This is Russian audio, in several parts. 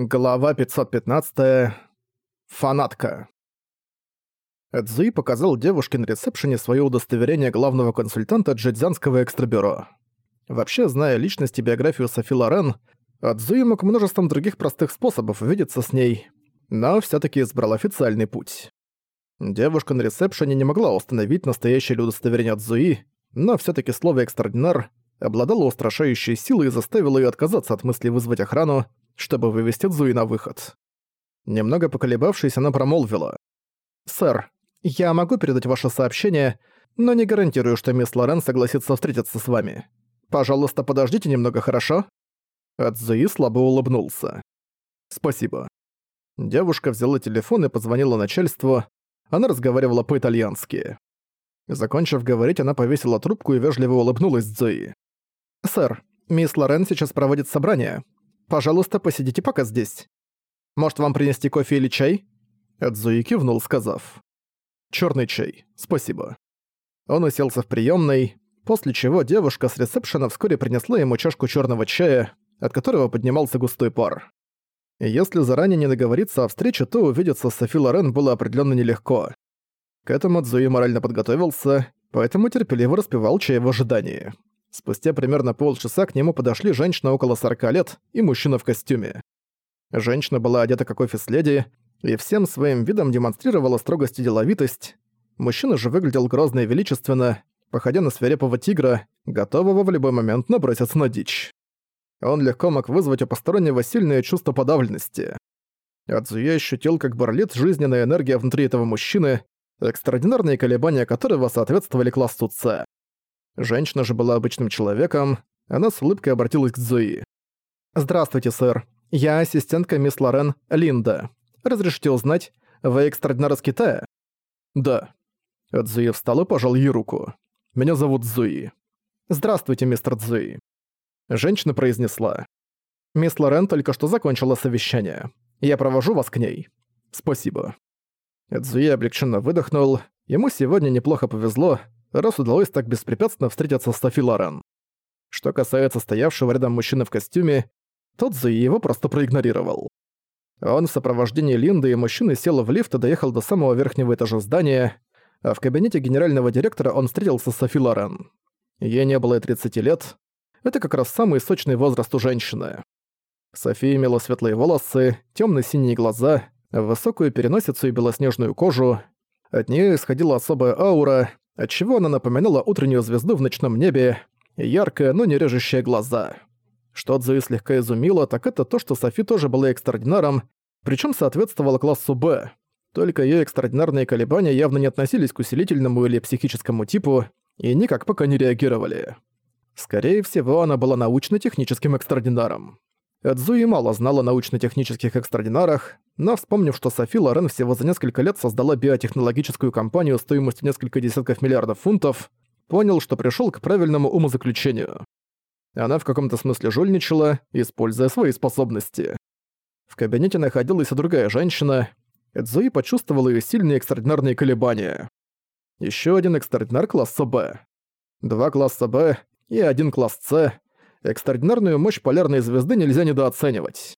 Глава 515. Фанатка. Эдзуи показал девушке на ресепшене свое удостоверение главного консультанта Джэцзянского экстрабюро. Вообще, зная личность и биографию Софи Лорен, Эдзуи мог множеством других простых способов увидеться с ней, но все таки избрал официальный путь. Девушка на ресепшене не могла установить настоящее удостоверение Эдзуи, но все таки слово «экстраординар» обладало устрашающей силой и заставило ее отказаться от мысли вызвать охрану, чтобы вывести Цзуи на выход. Немного поколебавшись, она промолвила. «Сэр, я могу передать ваше сообщение, но не гарантирую, что мисс Лорен согласится встретиться с вами. Пожалуйста, подождите немного, хорошо?» Цзуи слабо улыбнулся. «Спасибо». Девушка взяла телефон и позвонила начальству. Она разговаривала по-итальянски. Закончив говорить, она повесила трубку и вежливо улыбнулась Цзуи. «Сэр, мисс Лорен сейчас проводит собрание. Пожалуйста, посидите пока здесь. Может, вам принести кофе или чай?» Эдзуи кивнул, сказав. «Чёрный чай, спасибо». Он уселся в приёмной, после чего девушка с ресепшена вскоре принесла ему чашку чёрного чая, от которого поднимался густой пар. если заранее не договориться о встрече, то увидеться с Софи Лорен было определённо нелегко. К этому Цзуи морально подготовился, поэтому терпеливо распевал чай в ожидании. Спустя примерно полчаса к нему подошли женщина около 40 лет и мужчина в костюме. Женщина была одета как офис-леди и всем своим видом демонстрировала строгость и деловитость. Мужчина же выглядел грозно и величественно, походя на свирепого тигра, готового в любой момент наброситься на дичь. Он легко мог вызвать у постороннего сильное чувство подавленности. Адзуя ощутил, как бурлит жизненная энергия внутри этого мужчины, экстраординарные колебания которого соответствовали классу С. Женщина же была обычным человеком, она с улыбкой обратилась к Зои. «Здравствуйте, сэр. Я ассистентка мисс Лорен Линда. Разрешите узнать, вы экстрадинар из Китая?» «Да». Цзуи встал и пожал ей руку. «Меня зовут Зуи». «Здравствуйте, мистер Цзуи». Женщина произнесла. «Мисс Лорен только что закончила совещание. Я провожу вас к ней». «Спасибо». Цзуи облегченно выдохнул. Ему сегодня неплохо повезло, раз удалось так беспрепятственно встретиться с Софи Лорен. Что касается стоявшего рядом мужчины в костюме, тот за его просто проигнорировал. Он в сопровождении Линды и мужчины сел в лифт и доехал до самого верхнего этажа здания, а в кабинете генерального директора он встретился с Софи Лорен. Ей не было и 30 лет. Это как раз самый сочный возраст у женщины. София имела светлые волосы, темно синие глаза, высокую переносицу и белоснежную кожу. От нее исходила особая аура, отчего она напоминала утреннюю звезду в ночном небе, яркая, но не режущая глаза. Что Цзуи слегка изумило, так это то, что Софи тоже была экстраординаром, причем соответствовала классу Б. Только ее экстраординарные колебания явно не относились к усилительному или психическому типу и никак пока не реагировали. Скорее всего, она была научно-техническим экстраординаром. Эдзуи мало знала о научно-технических экстраординарах, но вспомнив, что Софи Лорен всего за несколько лет создала биотехнологическую компанию стоимостью несколько десятков миллиардов фунтов, понял, что пришел к правильному умозаключению. Она в каком-то смысле жульничала, используя свои способности. В кабинете находилась и другая женщина. Эдзуи почувствовала ее сильные экстраординарные колебания. Еще один экстраординар класса Б. Два класса Б и один класс С экстраординарную мощь полярной звезды нельзя недооценивать.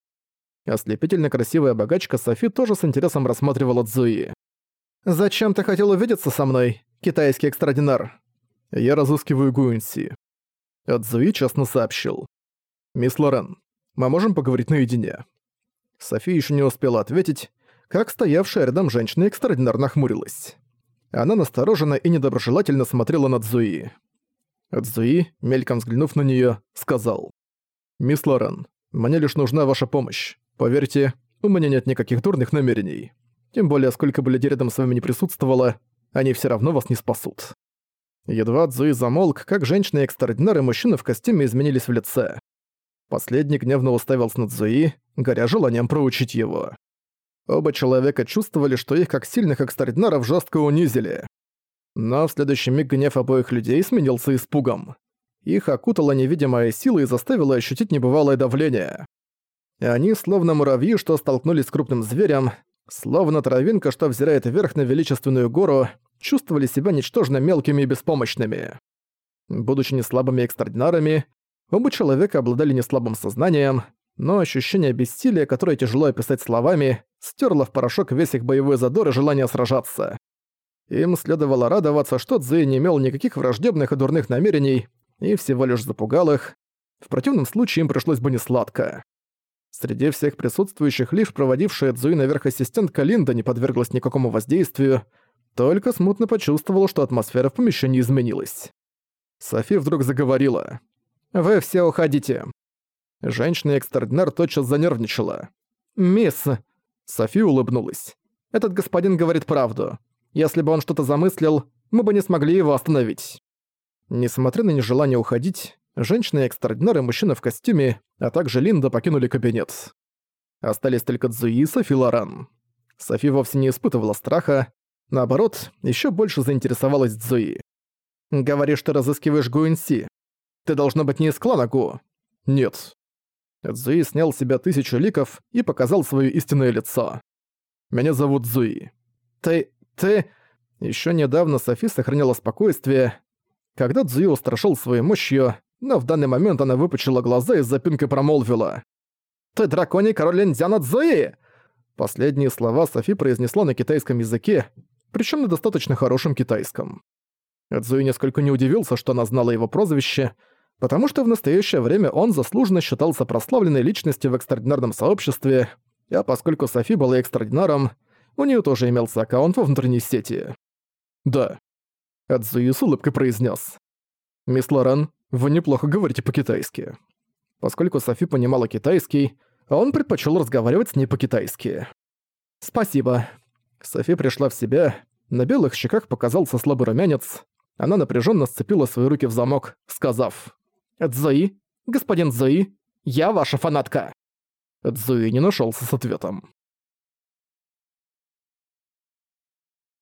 Ослепительно красивая богачка Софи тоже с интересом рассматривала Цзуи. «Зачем ты хотел увидеться со мной, китайский экстраординар?» «Я разыскиваю Гуинси». Цзуи честно сообщил. «Мисс Лорен, мы можем поговорить наедине?» Софи еще не успела ответить, как стоявшая рядом женщина экстраординарно хмурилась. Она настороженно и недоброжелательно смотрела на Цзуи. Цзуи, мельком взглянув на неё, сказал. «Мисс Лорен, мне лишь нужна ваша помощь. Поверьте, у меня нет никаких дурных намерений. Тем более, сколько бы людей рядом с вами не присутствовало, они всё равно вас не спасут». Едва Цзуи замолк, как женщина-экстраординар и мужчина в костюме изменились в лице. Последний гневно уставился на Цзуи, горя желанием проучить его. Оба человека чувствовали, что их как сильных экстраординаров жестко унизили. Но в следующий миг гнев обоих людей сменился испугом. Их окутала невидимая сила и заставила ощутить небывалое давление. Они, словно муравьи, что столкнулись с крупным зверем, словно травинка, что взирает вверх на величественную гору, чувствовали себя ничтожно мелкими и беспомощными. Будучи неслабыми экстраординарами, оба человека обладали неслабым сознанием, но ощущение бессилия, которое тяжело описать словами, стерло в порошок весь их боевой задор и желание сражаться. Им следовало радоваться, что Цзуи не имел никаких враждебных и дурных намерений и всего лишь запугал их. В противном случае им пришлось бы несладко. Среди всех присутствующих лишь проводившая Цзуи наверх ассистентка Линда не подверглась никакому воздействию, только смутно почувствовала, что атмосфера в помещении изменилась. Софи вдруг заговорила. «Вы все уходите». Женщина-экстраординар тотчас занервничала. «Мисс...» Софи улыбнулась. «Этот господин говорит правду. Если бы он что-то замыслил, мы бы не смогли его остановить». Несмотря на нежелание уходить, женщина-экстраординар и мужчина в костюме, а также Линда покинули кабинет. Остались только Цзуи и Софи Лоран. Софи вовсе не испытывала страха, наоборот, еще больше заинтересовалась Цзуи. «Говоришь, ты разыскиваешь Гуэнси. Ты должна быть не из клана Гу». «Нет». Цзуи снял с себя тысячу ликов и показал свое истинное лицо. «Меня зовут Цзуи». «Ты... ты...» Еще недавно Софи сохраняла спокойствие, когда Цзуи устрашил своей мощью, но в данный момент она выпучила глаза и с запинкой промолвила. «Ты драконий король Линдзяна Цзуи!» Последние слова Софи произнесла на китайском языке, причем на достаточно хорошем китайском. Цзуи несколько не удивился, что она знала его прозвище, потому что в настоящее время он заслуженно считался прославленной личностью в экстраординарном сообществе, а поскольку Софи была экстраординаром, у нее тоже имелся аккаунт во внутренней сети. «Да». Цзуи с улыбкой произнес. «Мисс Лоран, вы неплохо говорите по-китайски». Поскольку Софи понимала китайский, он предпочел разговаривать с ней по-китайски. «Спасибо». Софи пришла в себя, на белых щеках показался слабый румянец, она напряженно сцепила свои руки в замок, сказав «Цзуи, господин Цзуи, я ваша фанатка!» Цзуи не нашелся с ответом.